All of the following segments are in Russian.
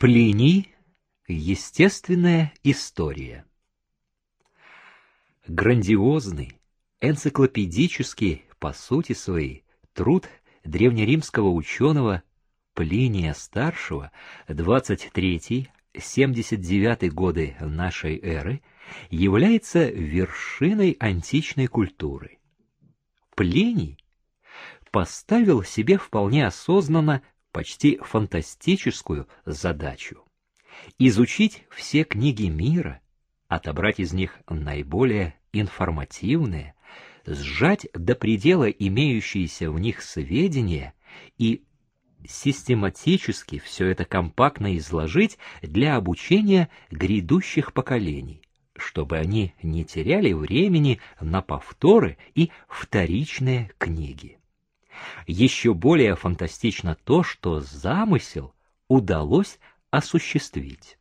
Плиний. Естественная история. Грандиозный, энциклопедический, по сути своей, труд древнеримского ученого Плиния Старшего, 23-79 годы нашей эры, является вершиной античной культуры. Плиний поставил себе вполне осознанно почти фантастическую задачу — изучить все книги мира, отобрать из них наиболее информативные, сжать до предела имеющиеся в них сведения и систематически все это компактно изложить для обучения грядущих поколений, чтобы они не теряли времени на повторы и вторичные книги. Еще более фантастично то, что замысел удалось осуществить.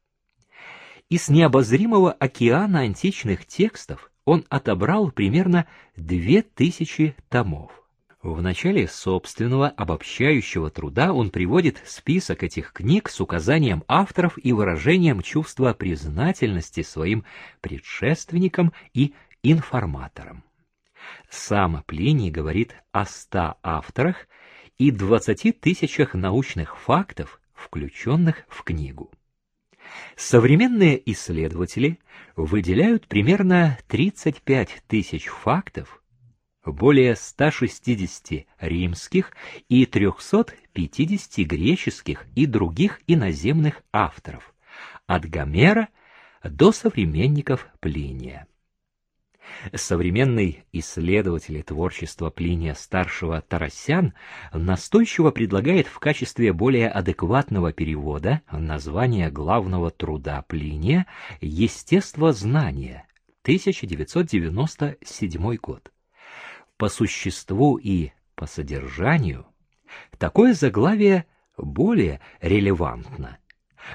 Из необозримого океана античных текстов он отобрал примерно две тысячи томов. В начале собственного обобщающего труда он приводит список этих книг с указанием авторов и выражением чувства признательности своим предшественникам и информаторам. Сам Плиний говорит о ста авторах и двадцати тысячах научных фактов, включенных в книгу. Современные исследователи выделяют примерно 35 тысяч фактов, более 160 римских и 350 греческих и других иноземных авторов, от Гомера до современников Плиния. Современный исследователь творчества Плиния Старшего Тарасян настойчиво предлагает в качестве более адекватного перевода название главного труда Плиния «Естествознание» 1997 год. По существу и по содержанию такое заглавие более релевантно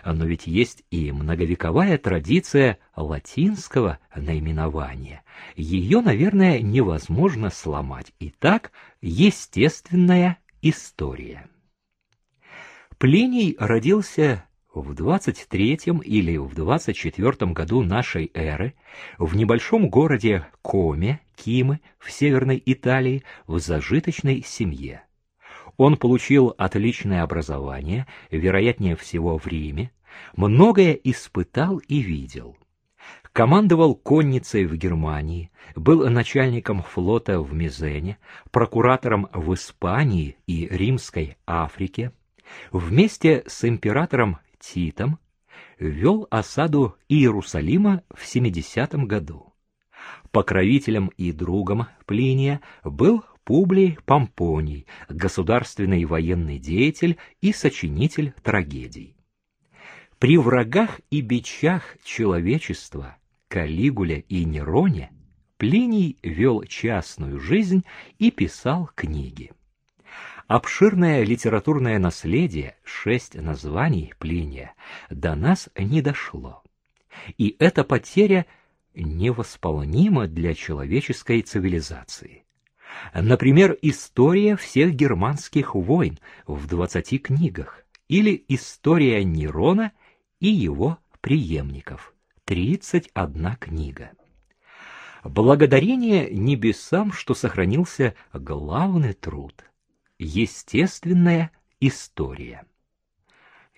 но ведь есть и многовековая традиция латинского наименования. Ее, наверное, невозможно сломать. Итак, естественная история. Плиний родился в 23 или в 24 году нашей эры в небольшом городе Коме, Кимы, в Северной Италии, в зажиточной семье. Он получил отличное образование, вероятнее всего в Риме, многое испытал и видел. Командовал конницей в Германии, был начальником флота в Мизене, прокуратором в Испании и Римской Африке. Вместе с императором Титом вел осаду Иерусалима в 70 году. Покровителем и другом Плиния был Публий Помпоний, государственный военный деятель и сочинитель трагедий. При врагах и бичах человечества, Калигуле и Нероне, Плиний вел частную жизнь и писал книги. Обширное литературное наследие, шесть названий Плиния, до нас не дошло. И эта потеря невосполнима для человеческой цивилизации. Например, история всех германских войн в двадцати книгах или история Нерона и его преемников. Тридцать одна книга. Благодарение небесам, что сохранился главный труд — естественная история.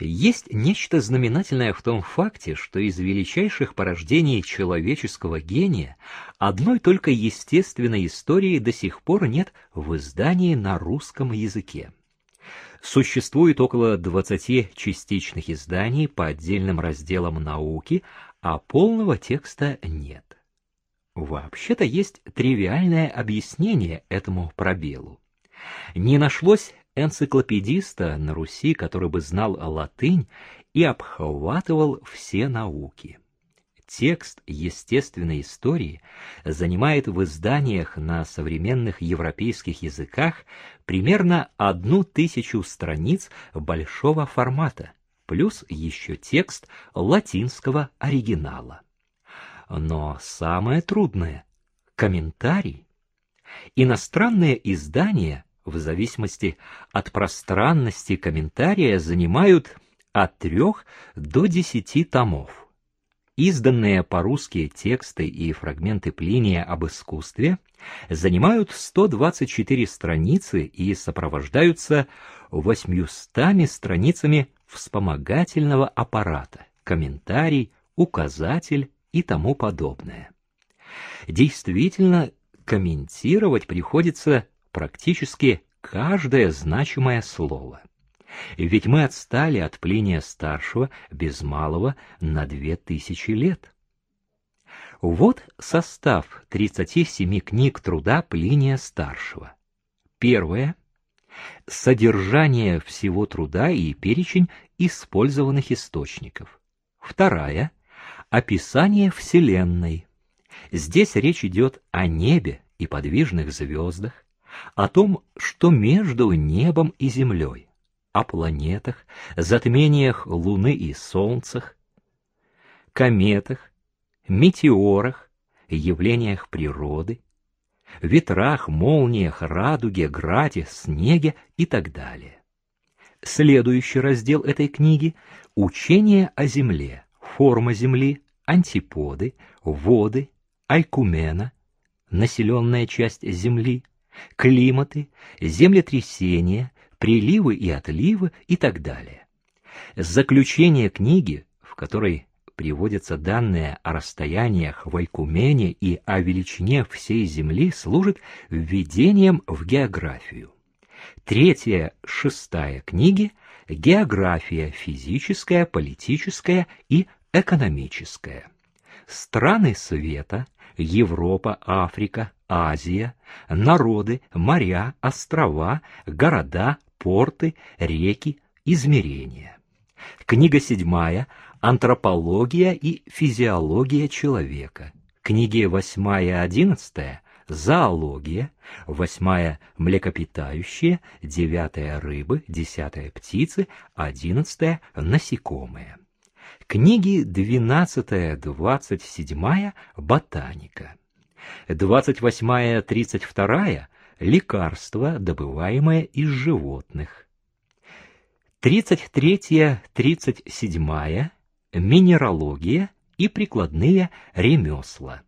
Есть нечто знаменательное в том факте, что из величайших порождений человеческого гения одной только естественной истории до сих пор нет в издании на русском языке. Существует около 20 частичных изданий по отдельным разделам науки, а полного текста нет. Вообще-то есть тривиальное объяснение этому пробелу. Не нашлось энциклопедиста на Руси, который бы знал латынь и обхватывал все науки. Текст естественной истории занимает в изданиях на современных европейских языках примерно одну тысячу страниц большого формата, плюс еще текст латинского оригинала. Но самое трудное — комментарий. Иностранные издания в зависимости от пространности комментария занимают от трех до десяти томов. Изданные по-русски тексты и фрагменты Плиния об искусстве занимают 124 страницы и сопровождаются 800 страницами вспомогательного аппарата, комментарий, указатель и тому подобное. Действительно, комментировать приходится практически каждое значимое слово. Ведь мы отстали от Плиния Старшего без малого на две тысячи лет. Вот состав 37 книг труда Плиния Старшего. Первое — содержание всего труда и перечень использованных источников. Вторая — описание Вселенной. Здесь речь идет о небе и подвижных звездах, о том, что между небом и землей, о планетах, затмениях Луны и Солнцах, кометах, метеорах, явлениях природы, ветрах, молниях, радуге, граде, снеге и так далее. Следующий раздел этой книги — учение о Земле, форма Земли, антиподы, воды, айкумена, населенная часть Земли, климаты, землетрясения, приливы и отливы и так далее. Заключение книги, в которой приводятся данные о расстояниях в Айкумене и о величине всей Земли, служит введением в географию. Третья, шестая книги — география физическая, политическая и экономическая. Страны света, Европа, Африка, Азия, народы, моря, острова, города, порты, реки, измерения. Книга седьмая «Антропология и физиология человека». Книги восьмая и одиннадцатая «Зоология», восьмая «Млекопитающие», девятая «Рыбы», десятая «Птицы», одиннадцатая «Насекомые». Книги двенадцатая, двадцать седьмая «Ботаника». Двадцать восьмая, тридцать вторая лекарства, добываемые из животных. 33-37 минералогия и прикладные ремесла.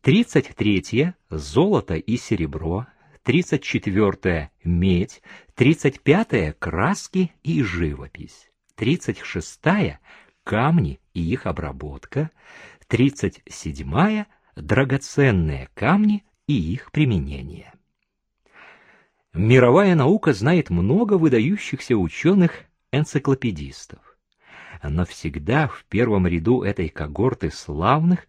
33 золото и серебро, 34 медь, 35 краски и живопись, 36 камни и их обработка, 37 драгоценные камни и их применение. Мировая наука знает много выдающихся ученых-энциклопедистов. Но всегда в первом ряду этой когорты славных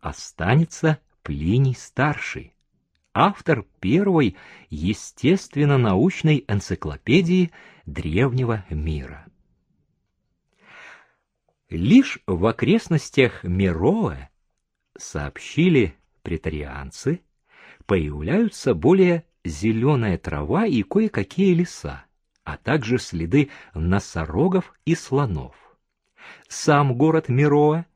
останется Плиний Старший, автор первой естественно-научной энциклопедии древнего мира. Лишь в окрестностях Мироа, сообщили претарианцы, появляются более зеленая трава и кое-какие леса, а также следы носорогов и слонов. Сам город Мироа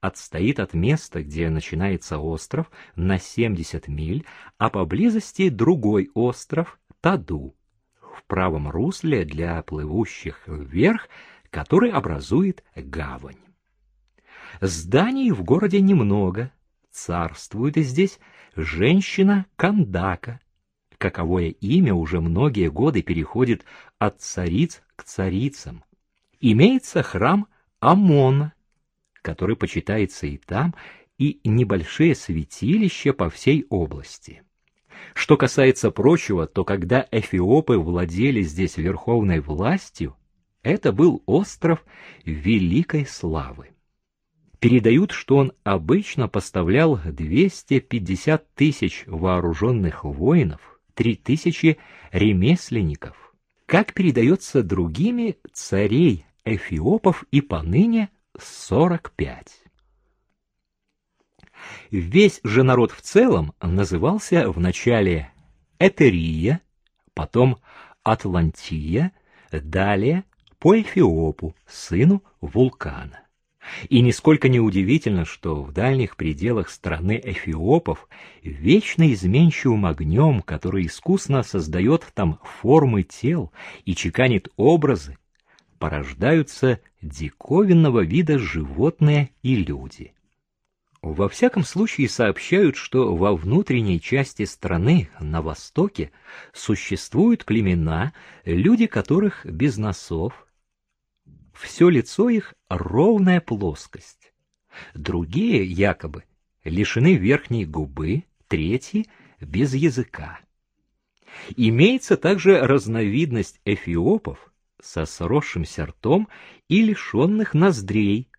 отстоит от места, где начинается остров, на 70 миль, а поблизости другой остров Таду, в правом русле для плывущих вверх, который образует гавань. Зданий в городе немного, царствует здесь женщина Кандака, каковое имя уже многие годы переходит от цариц к царицам. Имеется храм Амона, который почитается и там, и небольшие святилища по всей области. Что касается прочего, то когда эфиопы владели здесь верховной властью, это был остров великой славы. Передают, что он обычно поставлял 250 тысяч вооруженных воинов, три тысячи ремесленников. Как передается другими, царей эфиопов и поныне сорок пять. Весь же народ в целом назывался вначале Этерия, потом Атлантия, далее по Эфиопу, сыну вулкана. И нисколько не удивительно, что в дальних пределах страны эфиопов вечно изменчивым огнем, который искусно создает там формы тел и чеканит образы, порождаются диковинного вида животные и люди. Во всяком случае сообщают, что во внутренней части страны, на востоке, существуют племена, люди которых без носов. Все лицо их — ровная плоскость. Другие, якобы, лишены верхней губы, третьи — без языка. Имеется также разновидность эфиопов со сросшимся ртом и лишенных ноздрей,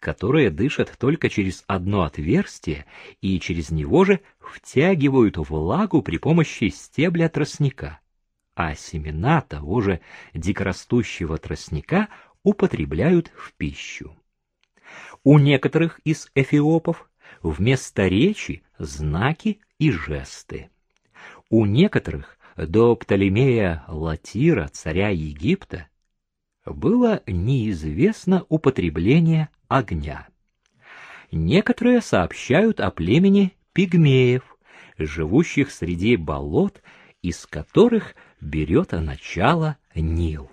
которые дышат только через одно отверстие и через него же втягивают влагу при помощи стебля тростника, а семена того же дикорастущего тростника употребляют в пищу. У некоторых из эфиопов вместо речи знаки и жесты. У некоторых до Птолемея Латира, царя Египта, было неизвестно употребление огня. Некоторые сообщают о племени пигмеев, живущих среди болот, из которых берет начало Нил.